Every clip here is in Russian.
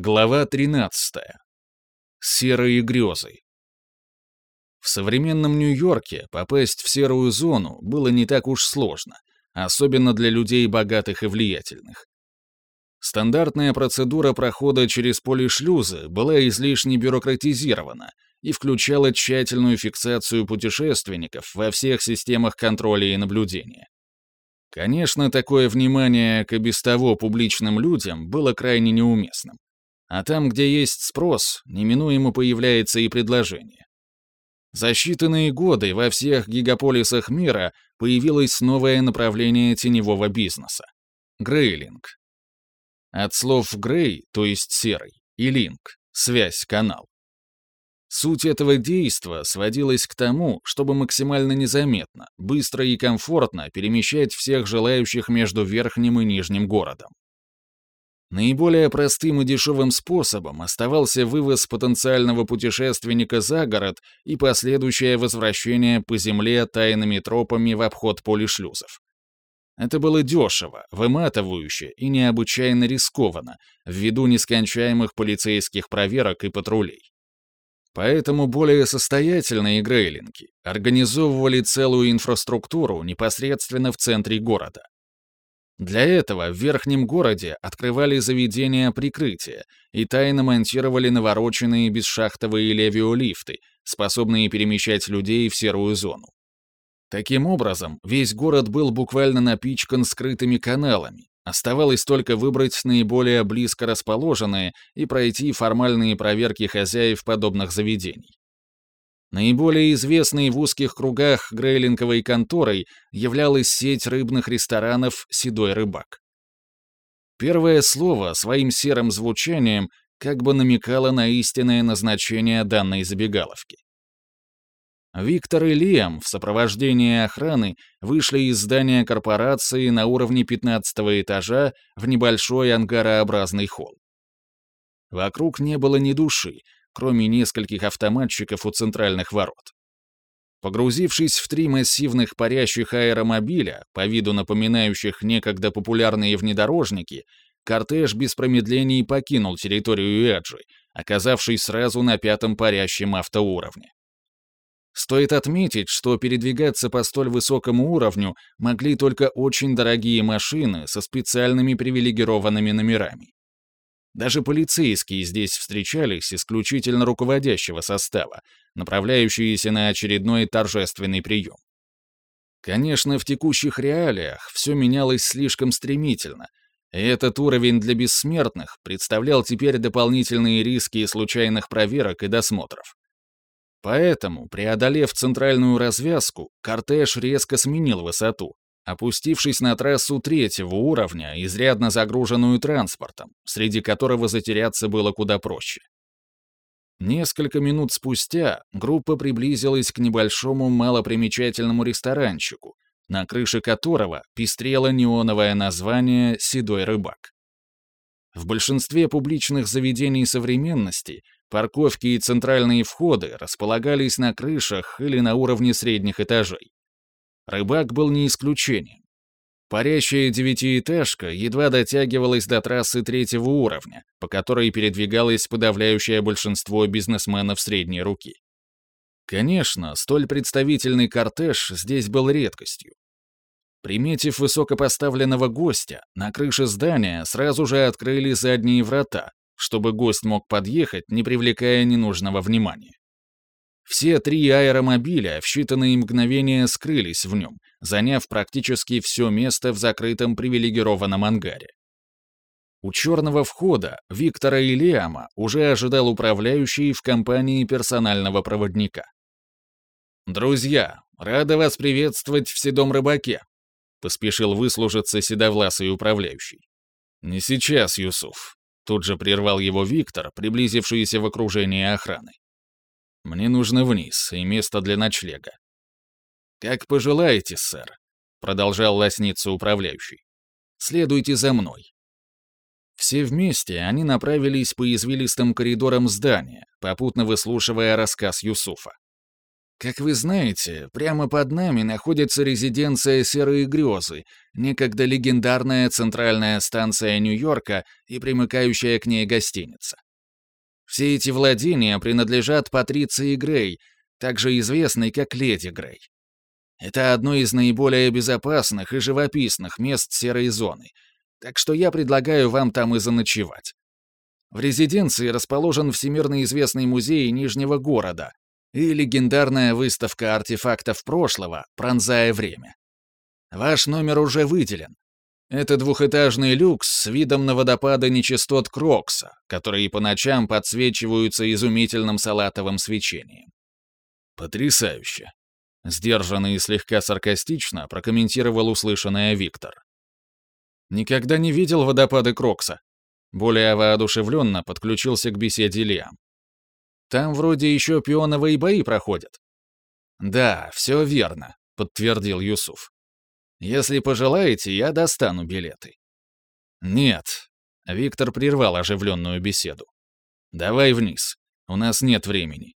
Глава 13. Серые грезы. В современном Нью-Йорке попасть в серую зону было не так уж сложно, особенно для людей богатых и влиятельных. Стандартная процедура прохода через поле была излишне бюрократизирована и включала тщательную фиксацию путешественников во всех системах контроля и наблюдения. Конечно, такое внимание к и без того публичным людям было крайне неуместным. А там, где есть спрос, неминуемо появляется и предложение. За считанные годы во всех гигаполисах мира появилось новое направление теневого бизнеса — грейлинг. От слов «грей», то есть «серый», и «линк» — связь, канал. Суть этого действа сводилась к тому, чтобы максимально незаметно, быстро и комфортно перемещать всех желающих между верхним и нижним городом. Наиболее простым и дешевым способом оставался вывоз потенциального путешественника за город и последующее возвращение по земле тайными тропами в обход полишлюзов. Это было дешево, выматывающе и необычайно рискованно, ввиду нескончаемых полицейских проверок и патрулей. Поэтому более состоятельные грейлинги организовывали целую инфраструктуру непосредственно в центре города. Для этого в верхнем городе открывали заведения прикрытия и тайно монтировали навороченные бесшахтовые левиолифты, способные перемещать людей в серую зону. Таким образом, весь город был буквально напичкан скрытыми каналами. Оставалось только выбрать наиболее близко расположенные и пройти формальные проверки хозяев подобных заведений. Наиболее известной в узких кругах грейлинговой конторой являлась сеть рыбных ресторанов «Седой рыбак». Первое слово своим серым звучанием как бы намекало на истинное назначение данной забегаловки. Виктор и Лиам в сопровождении охраны вышли из здания корпорации на уровне 15 этажа в небольшой ангарообразный холл. Вокруг не было ни души, кроме нескольких автоматчиков у центральных ворот. Погрузившись в три массивных парящих аэромобиля, по виду напоминающих некогда популярные внедорожники, кортеж без промедлений покинул территорию Эджи, оказавшись сразу на пятом парящем автоуровне. Стоит отметить, что передвигаться по столь высокому уровню могли только очень дорогие машины со специальными привилегированными номерами. Даже полицейские здесь встречались исключительно руководящего состава, направляющиеся на очередной торжественный прием. Конечно, в текущих реалиях все менялось слишком стремительно, и этот уровень для бессмертных представлял теперь дополнительные риски случайных проверок и досмотров. Поэтому, преодолев центральную развязку, кортеж резко сменил высоту, опустившись на трассу третьего уровня, изрядно загруженную транспортом, среди которого затеряться было куда проще. Несколько минут спустя группа приблизилась к небольшому малопримечательному ресторанчику, на крыше которого пестрело неоновое название «Седой рыбак». В большинстве публичных заведений современности парковки и центральные входы располагались на крышах или на уровне средних этажей. Рыбак был не исключением. Парящая девятиэтажка едва дотягивалась до трассы третьего уровня, по которой передвигалось подавляющее большинство бизнесменов средней руки. Конечно, столь представительный кортеж здесь был редкостью. Приметив высокопоставленного гостя, на крыше здания сразу же открыли задние врата, чтобы гость мог подъехать, не привлекая ненужного внимания. Все три аэромобиля в считанные мгновения скрылись в нем, заняв практически все место в закрытом привилегированном ангаре. У черного входа Виктора и Лиама уже ожидал управляющий в компании персонального проводника. «Друзья, рада вас приветствовать в седом рыбаке», — поспешил выслужиться седовласый управляющий. «Не сейчас, Юсуф», — тут же прервал его Виктор, приблизившийся в окружении охраны. Мне нужно вниз и место для ночлега. Как пожелаете, сэр, продолжал лосниться управляющий. Следуйте за мной. Все вместе они направились по извилистым коридорам здания, попутно выслушивая рассказ Юсуфа. Как вы знаете, прямо под нами находится резиденция Серые Грезы, некогда легендарная центральная станция Нью-Йорка и примыкающая к ней гостиница. Все эти владения принадлежат Патриции Грей, также известной как Леди Грей. Это одно из наиболее безопасных и живописных мест серой зоны, так что я предлагаю вам там и заночевать. В резиденции расположен всемирно известный музей Нижнего города, и легендарная выставка артефактов прошлого, пронзая время. Ваш номер уже выделен. Это двухэтажный люкс с видом на водопады нечистот Крокса, которые по ночам подсвечиваются изумительным салатовым свечением. Потрясающе. Сдержанно и слегка саркастично прокомментировал услышанное Виктор. Никогда не видел водопады Крокса. Более воодушевленно подключился к беседе Лиам. Там вроде еще пионовые бои проходят». «Да, все верно», — подтвердил Юсуф. «Если пожелаете, я достану билеты». «Нет», — Виктор прервал оживленную беседу. «Давай вниз, у нас нет времени».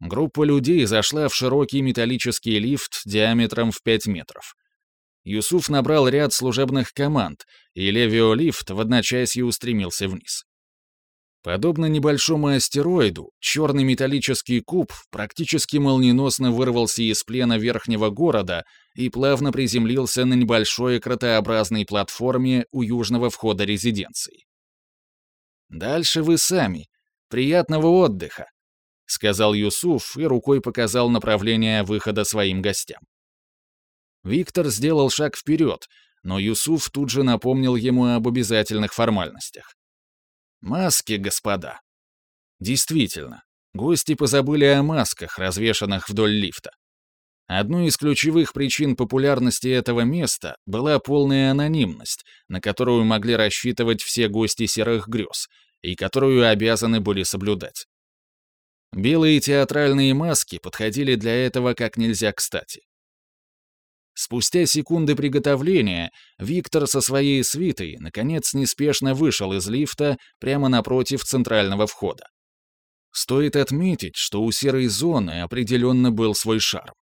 Группа людей зашла в широкий металлический лифт диаметром в 5 метров. Юсуф набрал ряд служебных команд, и левиолифт в одночасье устремился вниз. Подобно небольшому астероиду, черный металлический куб практически молниеносно вырвался из плена верхнего города и плавно приземлился на небольшой кротообразной платформе у южного входа резиденции. «Дальше вы сами. Приятного отдыха», — сказал Юсуф и рукой показал направление выхода своим гостям. Виктор сделал шаг вперед, но Юсуф тут же напомнил ему об обязательных формальностях. Маски, господа. Действительно, гости позабыли о масках, развешанных вдоль лифта. Одной из ключевых причин популярности этого места была полная анонимность, на которую могли рассчитывать все гости серых грез, и которую обязаны были соблюдать. Белые театральные маски подходили для этого как нельзя кстати. Спустя секунды приготовления Виктор со своей свитой наконец неспешно вышел из лифта прямо напротив центрального входа. Стоит отметить, что у серой зоны определенно был свой шарм.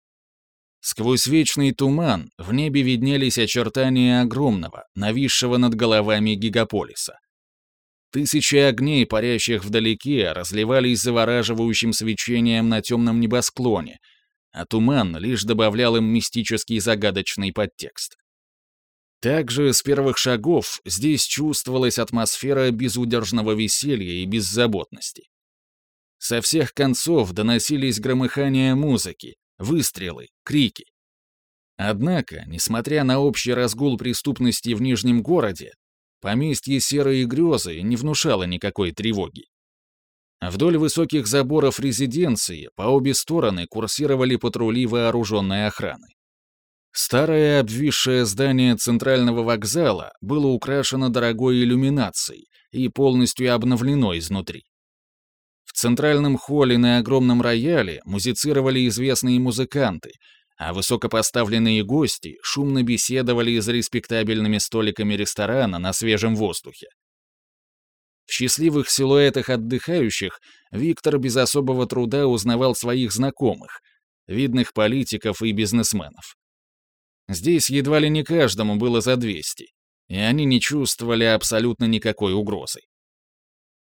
Сквозь вечный туман в небе виднелись очертания огромного, нависшего над головами гигаполиса. Тысячи огней, парящих вдалеке, разливались завораживающим свечением на темном небосклоне, а туман лишь добавлял им мистический загадочный подтекст. Также с первых шагов здесь чувствовалась атмосфера безудержного веселья и беззаботности. Со всех концов доносились громыхания музыки, выстрелы, крики. Однако, несмотря на общий разгул преступности в Нижнем городе, поместье Серые Грезы не внушало никакой тревоги. Вдоль высоких заборов резиденции по обе стороны курсировали патрули вооруженной охраны. Старое обвисшее здание центрального вокзала было украшено дорогой иллюминацией и полностью обновлено изнутри. В центральном холле на огромном рояле музицировали известные музыканты, а высокопоставленные гости шумно беседовали за респектабельными столиками ресторана на свежем воздухе. Счастливых силуэтах отдыхающих Виктор без особого труда узнавал своих знакомых, видных политиков и бизнесменов. Здесь едва ли не каждому было за 200, и они не чувствовали абсолютно никакой угрозы.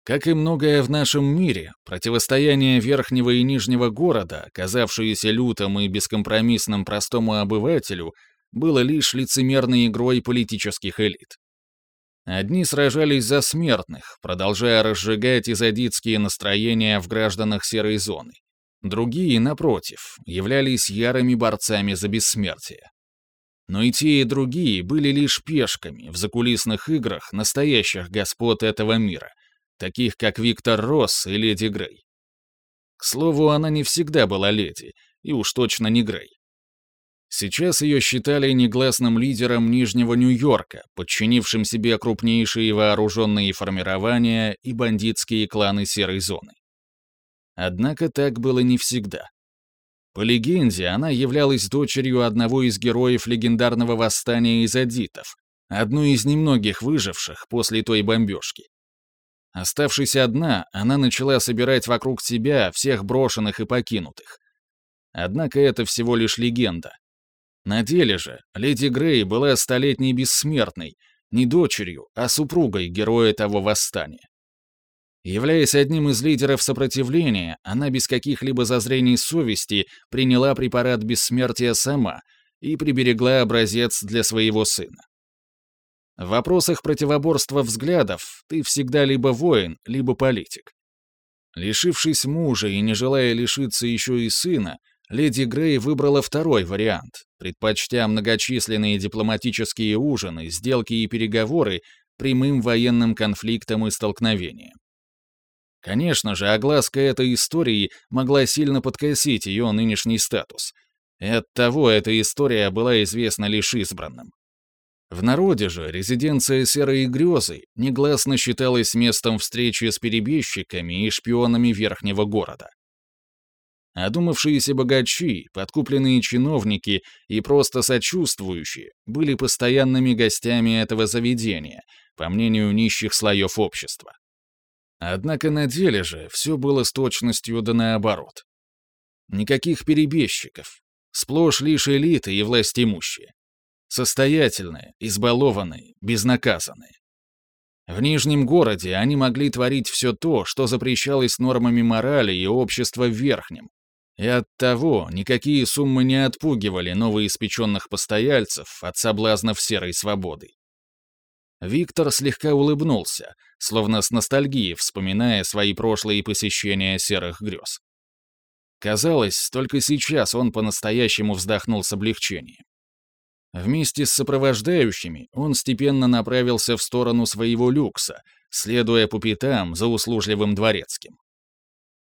Как и многое в нашем мире, противостояние верхнего и нижнего города, оказавшееся лютым и бескомпромиссным простому обывателю, было лишь лицемерной игрой политических элит. Одни сражались за смертных, продолжая разжигать изодитские настроения в гражданах серой зоны. Другие, напротив, являлись ярыми борцами за бессмертие. Но и те, и другие были лишь пешками в закулисных играх настоящих господ этого мира, таких как Виктор Росс и Леди Грей. К слову, она не всегда была леди, и уж точно не Грей. Сейчас ее считали негласным лидером Нижнего Нью-Йорка, подчинившим себе крупнейшие вооруженные формирования и бандитские кланы Серой Зоны. Однако так было не всегда. По легенде, она являлась дочерью одного из героев легендарного восстания изодитов, одной из немногих выживших после той бомбежки. Оставшись одна, она начала собирать вокруг себя всех брошенных и покинутых, Однако это всего лишь легенда. На деле же леди Грей была столетней бессмертной, не дочерью, а супругой героя того восстания. Являясь одним из лидеров сопротивления, она без каких-либо зазрений совести приняла препарат бессмертия сама и приберегла образец для своего сына. В вопросах противоборства взглядов ты всегда либо воин, либо политик. Лишившись мужа и не желая лишиться еще и сына, леди Грей выбрала второй вариант, предпочтя многочисленные дипломатические ужины, сделки и переговоры прямым военным конфликтам и столкновениям. Конечно же, огласка этой истории могла сильно подкосить ее нынешний статус. И оттого эта история была известна лишь избранным. В народе же резиденция Серой Грезы негласно считалась местом встречи с перебежчиками и шпионами Верхнего города. Одумавшиеся богачи, подкупленные чиновники и просто сочувствующие были постоянными гостями этого заведения, по мнению нищих слоев общества. Однако на деле же все было с точностью да наоборот. Никаких перебежчиков, сплошь лишь элиты и властимущие. Состоятельные, избалованные, безнаказанные. В Нижнем городе они могли творить все то, что запрещалось нормами морали и общества в Верхнем, и оттого никакие суммы не отпугивали новоиспеченных постояльцев от соблазнов серой свободы. Виктор слегка улыбнулся, словно с ностальгией вспоминая свои прошлые посещения серых грез. Казалось, только сейчас он по-настоящему вздохнул с облегчением. Вместе с сопровождающими он степенно направился в сторону своего люкса, следуя по пятам за услужливым дворецким.